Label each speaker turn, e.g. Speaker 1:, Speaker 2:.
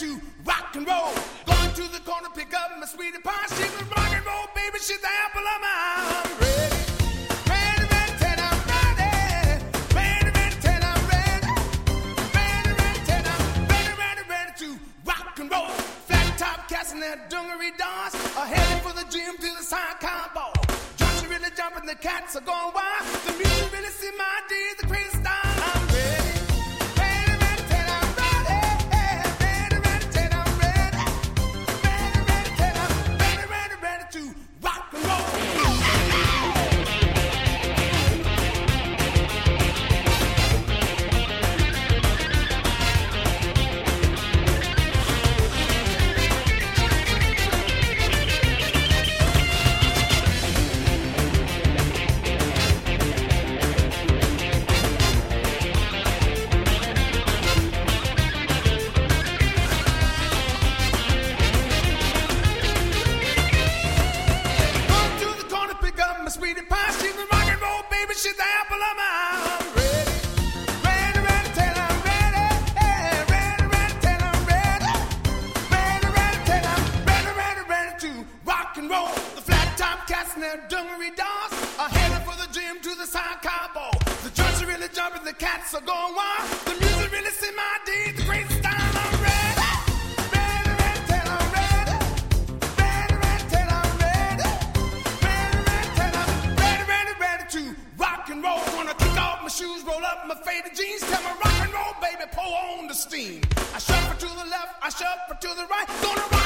Speaker 1: Going to the corner, pick up my sweetie pie. She's a rock and roll baby, she's the apple of my eye. To rock and roll. And their dungaree dolls are headed for the gym to the side combo. Johnson really jumping, the cats are going wild. The music really see my D, sweetie pie. She's the rock and roll baby, she's the apple of my eye. Their dungaree dolls are headed for the gym to the side combo. The joints are really jumping, the cats are going wild. shoes, roll up my faded jeans. Tell me rock and roll, baby, pull on the steam. I shuffle to the left, I shuffle to the right, gonna rock.